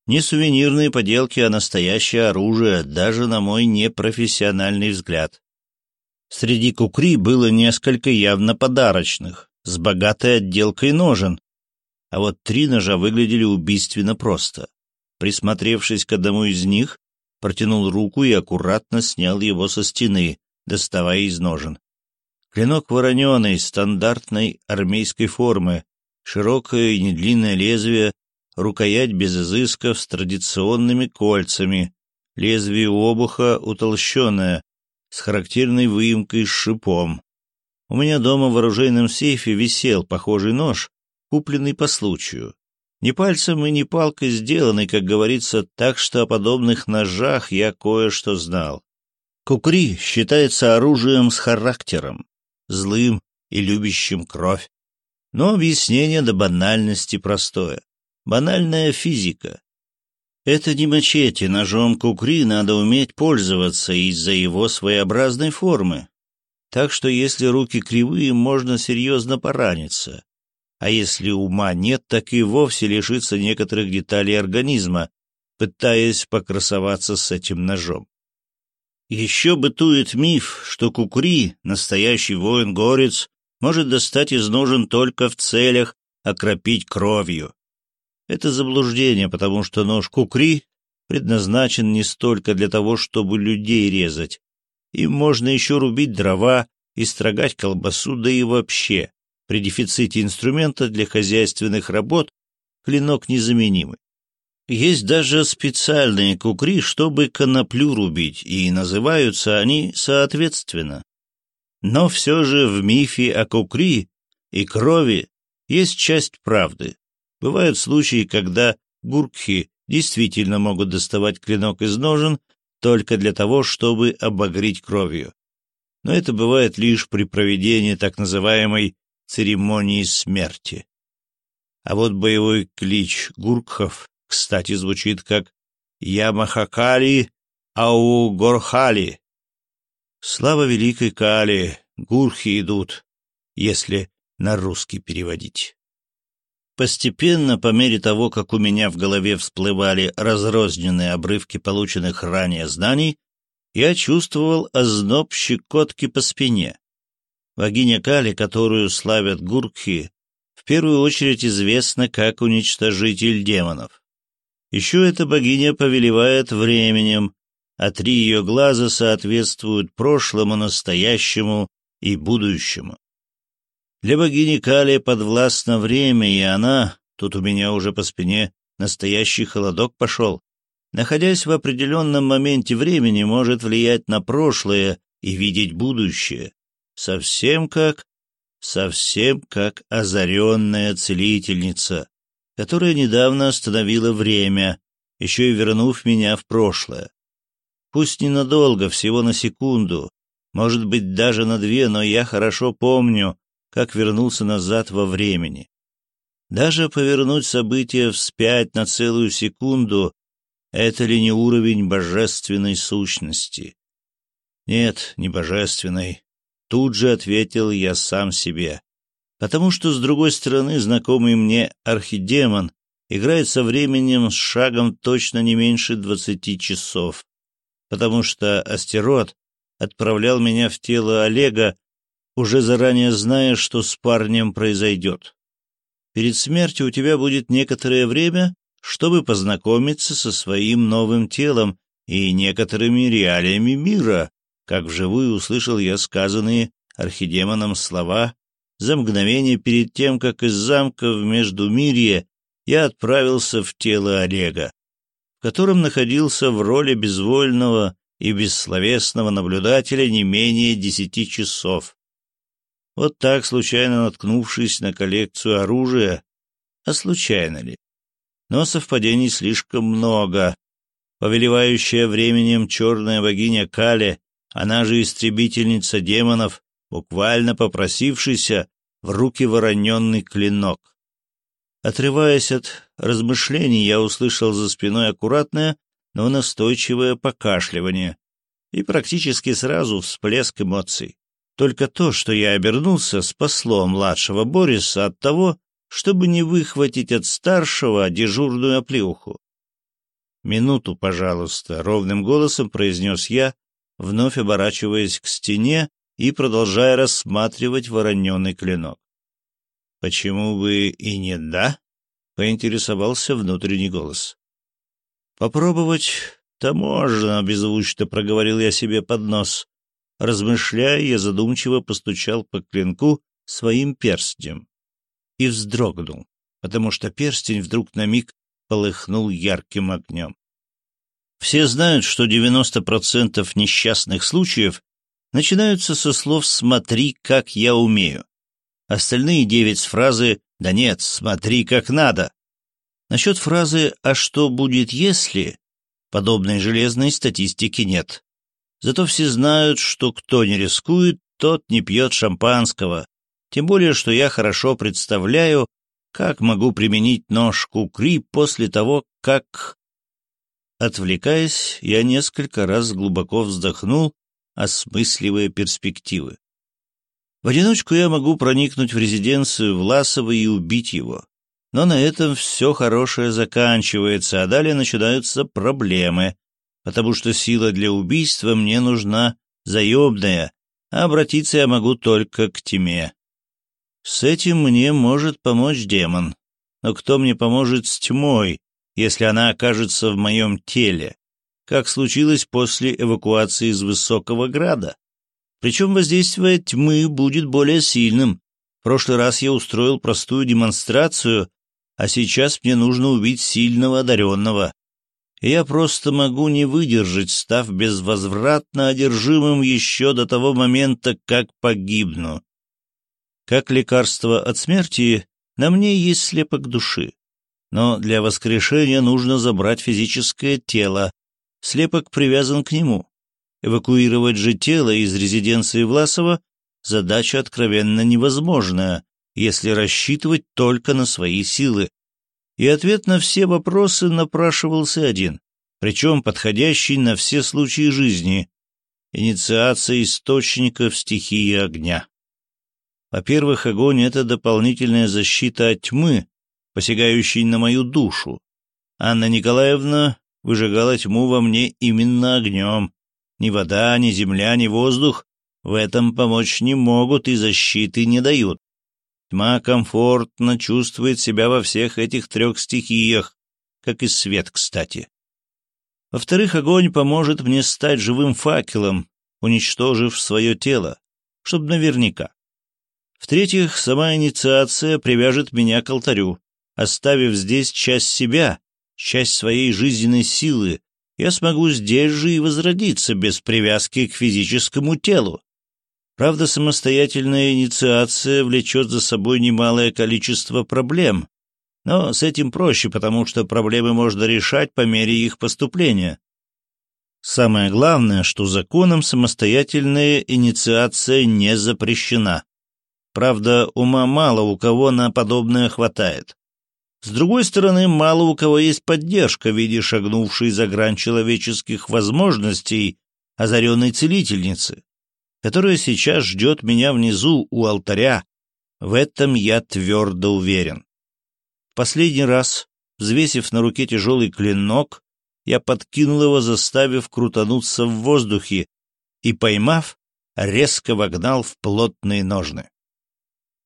Speaker 1: Не сувенирные поделки, а настоящее оружие, даже на мой непрофессиональный взгляд. Среди кукри было несколько явно подарочных, с богатой отделкой ножен, а вот три ножа выглядели убийственно просто. Присмотревшись к одному из них, протянул руку и аккуратно снял его со стены, доставая из ножен. Клинок вороненый, стандартной армейской формы, широкое и недлинное лезвие, рукоять без изысков с традиционными кольцами, лезвие обуха утолщенное, с характерной выемкой с шипом. У меня дома в оружейном сейфе висел похожий нож, купленный по случаю. Не пальцем и не палкой сделанный, как говорится, так что о подобных ножах я кое-что знал. Кукри считается оружием с характером, злым и любящим кровь. Но объяснение до банальности простое. Банальная физика. Это не мачете, ножом кукри надо уметь пользоваться из-за его своеобразной формы. Так что если руки кривые, можно серьезно пораниться. А если ума нет, так и вовсе лишиться некоторых деталей организма, пытаясь покрасоваться с этим ножом. Еще бытует миф, что Кукри, настоящий воин-горец, может достать из ножен только в целях окропить кровью. Это заблуждение, потому что нож Кукри предназначен не столько для того, чтобы людей резать. Им можно еще рубить дрова и строгать колбасу, да и вообще. При дефиците инструмента для хозяйственных работ клинок незаменимый. Есть даже специальные кукри, чтобы коноплю рубить, и называются они соответственно. Но все же в мифе о кукри и крови есть часть правды. Бывают случаи, когда гуркхи действительно могут доставать клинок из ножен только для того, чтобы обогреть кровью. Но это бывает лишь при проведении так называемой церемонии смерти. А вот боевой клич гуркхов кстати, звучит как «Ямахакали Аугорхали». Слава великой Кали, гурхи идут, если на русский переводить. Постепенно, по мере того, как у меня в голове всплывали разрозненные обрывки полученных ранее знаний, я чувствовал озноб щекотки по спине. Богиня Кали, которую славят гуркхи, в первую очередь известна как уничтожитель демонов. Еще эта богиня повелевает временем, а три ее глаза соответствуют прошлому, настоящему и будущему. Для богини Кали подвластно время, и она, тут у меня уже по спине настоящий холодок пошел, находясь в определенном моменте времени, может влиять на прошлое и видеть будущее, совсем как, совсем как озаренная целительница, которая недавно остановила время, еще и вернув меня в прошлое. Пусть ненадолго, всего на секунду, может быть, даже на две, но я хорошо помню, как вернулся назад во времени. Даже повернуть события вспять на целую секунду — это ли не уровень божественной сущности? Нет, не божественной. Тут же ответил я сам себе потому что, с другой стороны, знакомый мне архидемон играет со временем с шагом точно не меньше двадцати часов, потому что астерот отправлял меня в тело Олега, уже заранее зная, что с парнем произойдет. Перед смертью у тебя будет некоторое время, чтобы познакомиться со своим новым телом и некоторыми реалиями мира, как вживую услышал я сказанные архидемоном слова за мгновение перед тем, как из замка в Междумирье я отправился в тело Олега, в котором находился в роли безвольного и бессловесного наблюдателя не менее десяти часов. Вот так, случайно наткнувшись на коллекцию оружия, а случайно ли? Но совпадений слишком много. Повелевающая временем черная богиня Кали, она же истребительница демонов, буквально попросившийся в руки вороненный клинок. Отрываясь от размышлений, я услышал за спиной аккуратное, но настойчивое покашливание и практически сразу всплеск эмоций. Только то, что я обернулся, спасло младшего Бориса от того, чтобы не выхватить от старшего дежурную оплеуху. «Минуту, пожалуйста», — ровным голосом произнес я, вновь оборачиваясь к стене и продолжая рассматривать вороненый клинок. «Почему бы и не да?» — поинтересовался внутренний голос. «Попробовать-то можно», — беззвучно проговорил я себе под нос. Размышляя, я задумчиво постучал по клинку своим перстнем и вздрогнул, потому что перстень вдруг на миг полыхнул ярким огнем. Все знают, что 90% несчастных случаев начинаются со слов «смотри, как я умею». Остальные девять с фразы «да нет, смотри, как надо». Насчет фразы «а что будет, если?» подобной железной статистики нет. Зато все знают, что кто не рискует, тот не пьет шампанского. Тем более, что я хорошо представляю, как могу применить нож кукри после того, как... Отвлекаясь, я несколько раз глубоко вздохнул, осмысливая перспективы. В одиночку я могу проникнуть в резиденцию Власова и убить его. Но на этом все хорошее заканчивается, а далее начинаются проблемы, потому что сила для убийства мне нужна заебная, а обратиться я могу только к тьме. С этим мне может помочь демон. Но кто мне поможет с тьмой, если она окажется в моем теле, как случилось после эвакуации из Высокого Града? Причем воздействие тьмы будет более сильным. В прошлый раз я устроил простую демонстрацию, а сейчас мне нужно убить сильного одаренного я просто могу не выдержать, став безвозвратно одержимым еще до того момента, как погибну. Как лекарство от смерти на мне есть слепок души. Но для воскрешения нужно забрать физическое тело. Слепок привязан к нему. Эвакуировать же тело из резиденции Власова — задача откровенно невозможная, если рассчитывать только на свои силы и ответ на все вопросы напрашивался один, причем подходящий на все случаи жизни — инициация источников стихии огня. Во-первых, огонь — это дополнительная защита от тьмы, посягающей на мою душу. Анна Николаевна выжигала тьму во мне именно огнем. Ни вода, ни земля, ни воздух в этом помочь не могут и защиты не дают. Тьма комфортно чувствует себя во всех этих трех стихиях, как и свет, кстати. Во-вторых, огонь поможет мне стать живым факелом, уничтожив свое тело, чтобы наверняка. В-третьих, сама инициация привяжет меня к алтарю, оставив здесь часть себя, часть своей жизненной силы, я смогу здесь же и возродиться без привязки к физическому телу. Правда, самостоятельная инициация влечет за собой немалое количество проблем, но с этим проще, потому что проблемы можно решать по мере их поступления. Самое главное, что законом самостоятельная инициация не запрещена. Правда, ума мало у кого на подобное хватает. С другой стороны, мало у кого есть поддержка в виде шагнувшей за грань человеческих возможностей озаренной целительницы которая сейчас ждет меня внизу у алтаря. В этом я твердо уверен. Последний раз, взвесив на руке тяжелый клинок, я подкинул его, заставив крутануться в воздухе, и, поймав, резко вогнал в плотные ножны.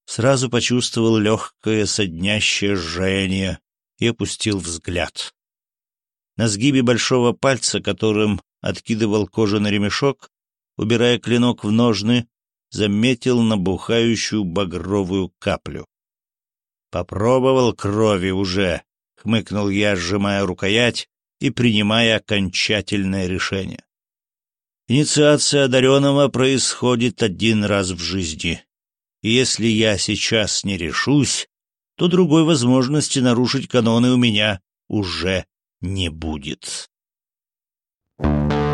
Speaker 1: Сразу почувствовал легкое соднящее жжение и опустил взгляд. На сгибе большого пальца, которым откидывал кожаный ремешок, убирая клинок в ножны, заметил набухающую багровую каплю. «Попробовал крови уже», — хмыкнул я, сжимая рукоять и принимая окончательное решение. Инициация одаренного происходит один раз в жизни. И если я сейчас не решусь, то другой возможности нарушить каноны у меня уже не будет. Thank you.